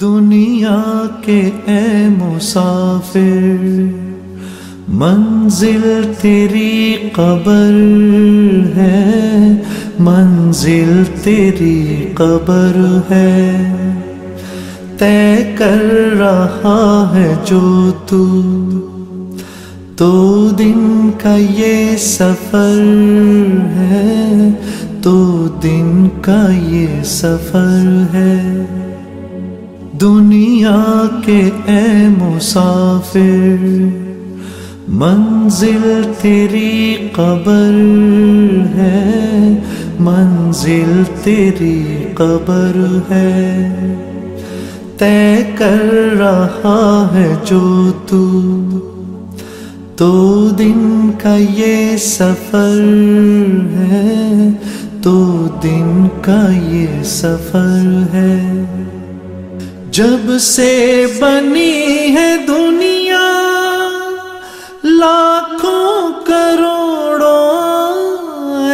دنیا کے اے مسافر، منزل تیری قبر ہے، منزل تیری قبر ہے۔ طے کر رہا ہے جو تو تو دن کا یہ سفر ہے تو دن کا یہ سفر ہے۔ دنیا کے اے مسافر، منزل تیری قبر ہے، منزل تیری قبر ہے۔ طے کر رہا ہے جو تو تو دن کا یہ سفر ہے تو دن کا یہ سفر ہے۔ جب سے بنی ہے دنیا، لاکھوں کروڑوں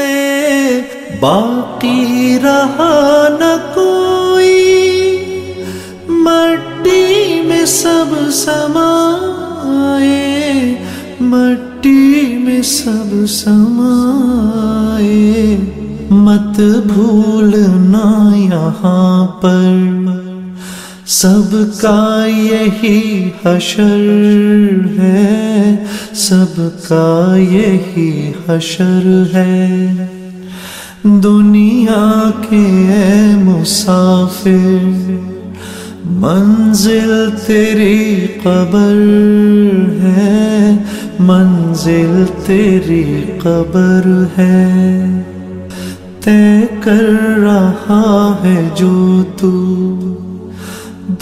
باقی رہا نہ کوئی۔ مٹی میں سب سمائے، مٹی میں سب سمائے۔ مت بھولنا یہاں پر۔ سب کا یہی حشر ہے، سب کا یہی حشر ہے۔ دنیا کے اے مسافر، منزل تیری قبر ہے، منزل تیری قبر ہے۔ طے کر رہا ہے جو تو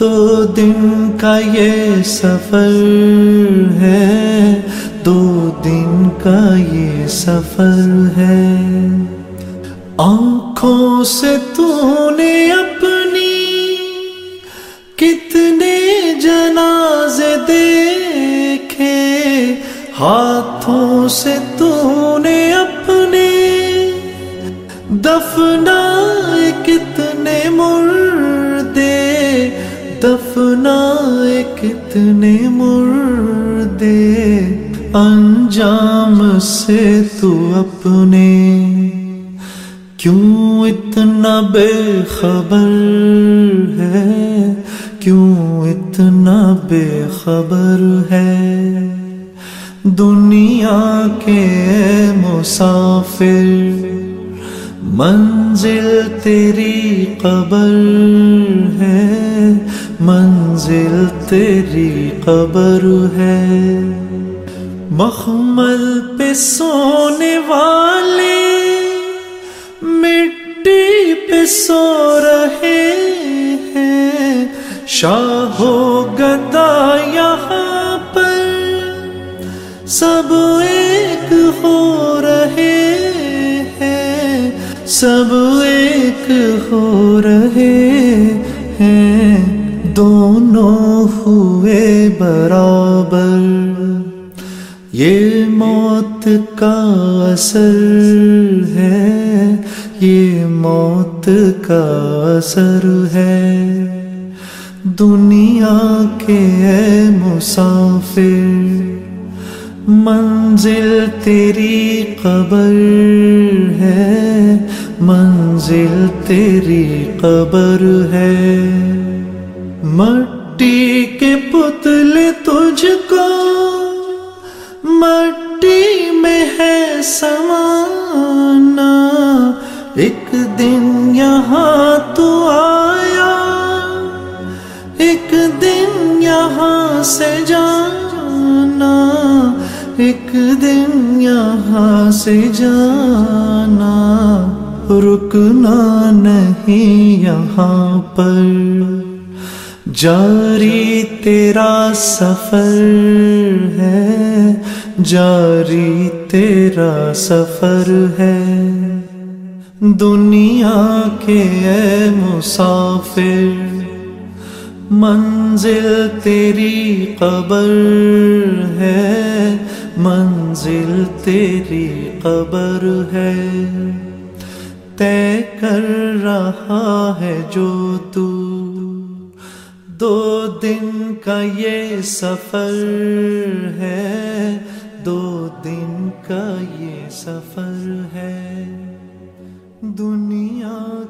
دو دن کا یہ سفر ہے۔ دو دن کا یہ سفر ہے۔ آنکھوں سے تو نے اپنی کتنے جنازے دیکھے۔ ہاتھوں سے تو نے اپنے دفنا دفنا کتنے مردے انجام سے تو اپنے کیوں اتنا بے خبر ہے؟ کیوں اتنا بے خبر ہے؟ دنیا کے مسافر، منزل تیری قبر ہے۔ منزل تیری قبر ہے۔ مخمل پہ سونے والے، مٹی پہ سو رہے ہیں۔ شاہ گدا یہاں پر سب ایک ہو رہے ہیں۔ سب ایک ہو رہے ہوئے برابر۔ یہ موت کا اثر ہے، یہ موت کا اثر ہے۔ دنیا کے اے مسافر، منزل تیری قبر ہے۔ منزل تیری قبر ہے۔ مٹی کے پتلے تجھ کو مٹی میں ہے سمانا۔ ایک دن یہاں تو آیا، ایک دن یہاں سے جانا۔ ایک دن یہاں سے جانا۔ رکنا نہیں یہاں پر۔ جاری تیرا سفر ہے، جاری تیرا سفر ہے۔ دنیا کے اے مسافر، منزل تیری قبر ہے۔ منزل تیری قبر ہے۔ طے کر رہا ہے جو تو دو دن کا یہ سفر ہے دو دن کا یہ سفر ہے۔ دنیا